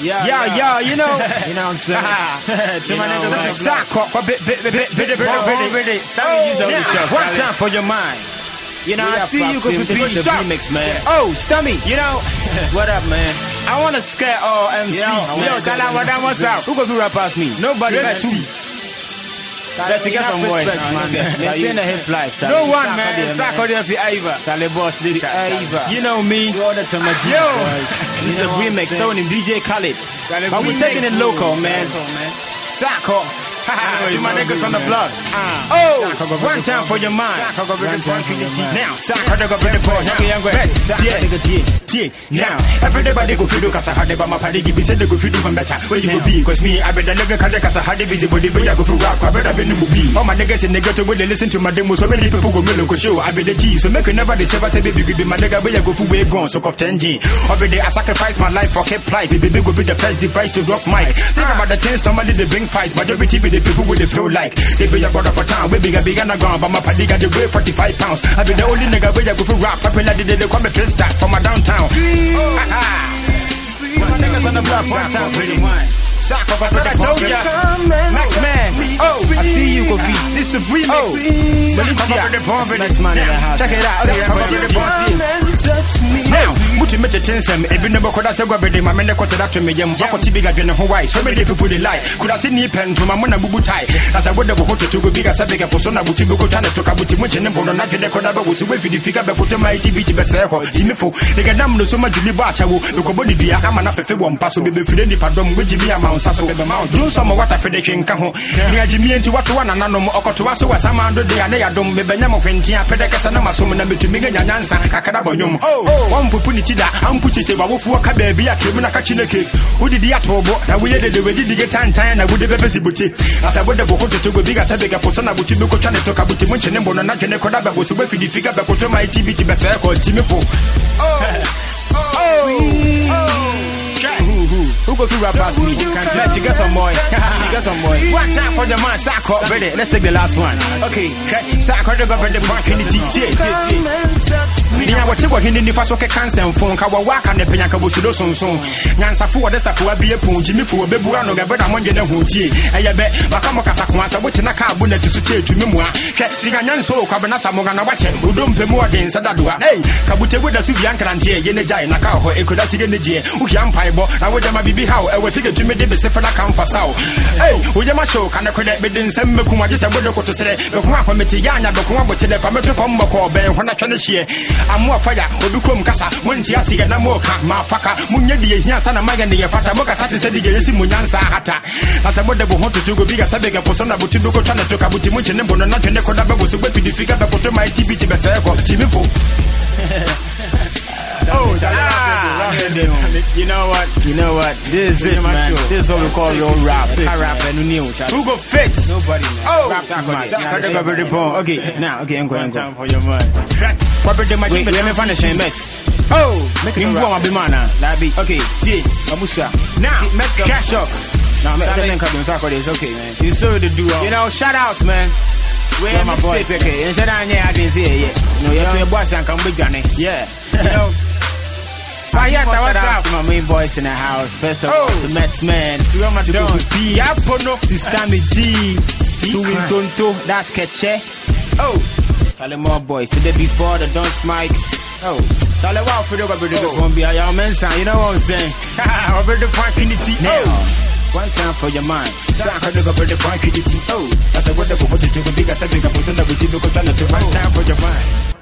yeah, yeah, yeah, you know. you know what I'm saying? to my nigga, that's a sock. One time for your mind. You know, I see you go to be. Remix, man. Oh, stummy, you know. what up, man? I want to scare all MCs. Yo, tell them what I want out. Who go to rap past me? Nobody. Yes, that's a enough respect, no, man. Maintain a hip life. No one, man. man. Sarkodie fi Iva. Charlie boss, lady Iva. You know me. Yo, this is a remix Mr. in DJ Khaled. But we're taking it local, man. Sarko. To my niggas on the block. Ah. Oh, one time for your mind. Now, sack of the government boy. Yeah, yeah. Now, everybody go feel cause I had about my party. Give me say they go feel even better. Where you go be? Cause me, I better never call cause I had the busy body. But I go for rap. I better be the movie. All my niggas in the ghetto will listen to my demo. So many people go milk show. I be the G. So make you never the. I say, baby, give me my nigga. But I go for way gone. So of 10G. Every day I sacrifice my life for keep life. Baby, go be the first device to rock mic. Think about the things somebody they bring fight. Majority be the people with the feel like. They be a brother for town. We bigger, bigger, na gone. But my party got the way 45 pounds. I be the only nigga where I go for rap. I be like the they call me twist that from my downtown. My niggas on the block. One time for the wine. Sack of a I told ya. Max man. the remix. Oh, Malikia. That's man in the house. Check it out. Now, muti mete tinsem, ebi nebo koda segwa bede ma mende kote dakto mejem. Wako tibiga dwene hawaii, so many people they lie. Kuda sini pendro, mamuna bubu tai. Asa wode bokote tugu biga sabega fosona buti buko tane toka buti mwenche nembo no nakede koda bego suwe vidifika beko tema iti biti beseko. Jimifo, nige namu no soma juli ba achawo, beko boni diya ama na fefe wampa so bebe fide ni padom, wejimi ama unsaso. Dunso mo wata fede kwenka ho. Nga jimi enti watu wana nanomo okoto to us nso wa so wa sama ando de ane yadom mebɛnya mo fenti apɛdɛ kɛsɛ na and na metumi nya nyansa kakada bɔnwom wɔmpupu ne ti da ampu tete wawofoɔ ka baabi a Atobo, na we did the ke wodidi atoobo na woyɛ dedewedi dige tantan na wode bɛbɛ si bote asɛ wode boko toto gobi gasɛ begɛpo sɛ na botu bi kotwa ne to ka bote mu nkye and mbɔno na dwene kɔda bɛbo so figure bɛkoto ma ɛti bi ti bɛsɛɛ kɔ ntimi po Oh, oh, oh. Who go through rap past me? Let you get some boy. get some boy. One time for the man, Sako. Ready? Let's take the last one. Okay. Sako, the government, the bank in the Nya wɔte wɔ hene nifa so keka nsɛmfo nka wɔwɔ aka ne penya ka bosudo sonson nyansafo wɔde safoa bie pon gyimifo wɔbɛbua no gɛbɛda mɔngye ne ho tie. Ɛyɛ kasa koa sɛ wote na kaa bo na tu so tie tumi mua hwɛ sika nyanso o kwabena sa moga na wakyɛ odo mpɛ mu ɔden sɛ dadoa ei kabute da so bia nkranteɛ gyae na kaa hɔ ekoda sige ne gyeɛ na wogyama biribi haw ɛwɔ sika tumi de bɛse fɛ na ka mfa saw ei wogyama hyɛw ka ne kodɛ mede nsɛm mɛkum agye sɛ wode koto serɛ bɛko akɔmete yɛ anya obi kurom kasa monte aseɛ na moka maafaka monyɛ deɛ hia sa na mayɛ ne yɛ fata. Mokasa te sɛ de yɛyɛsi mo nyansa hata. Na sɛ bo ho toto biga sabe ga sɛ buti so na bote buti munche ne nache bote mu nkye ne bono na twene kɔda bɛbo so my fika bɛkoto ma tv ti bɛsɛɛ kɔ gyimi po Oh, ah, You know what? You know what? This is it, man. This is what we call real rap. I rap and new. who go fit? Nobody, man. Oh, rap too much. Saka de go very bon. Okay, now, okay, One enko. time for your mind. Kwabe de ma Wait, let me find the same mix. Oh, Make it imbu a rap. ama bi mana. That beat. Okay. Now, cash up. No, man, Saka- that ain't coming. Saka, it's okay, man. You saw the duo. You know, shout out, man. Where Yeah, my boy? Okay, and shut down here. I didn't see it yet. No, you have to boss and come big Johnny. Yeah. You know, Fayata, what's up? to my main boys in the house. First of Oh. all, to Mets man. You to go with be Yapono? to Stammy G. To. Wintonto. That's Keche. Eh? Oh, Tell them more boys. Today before the Don't Smike. oh. Tell them what for the Oh. going to be a young man, son. You know what I'm saying? Over the infinity. Now, Oh. one time for your mind. Saka go over the infinity. Oh, that's a wonderful what you do. Big as a big that we do. Because I know to one oh. time for your mind.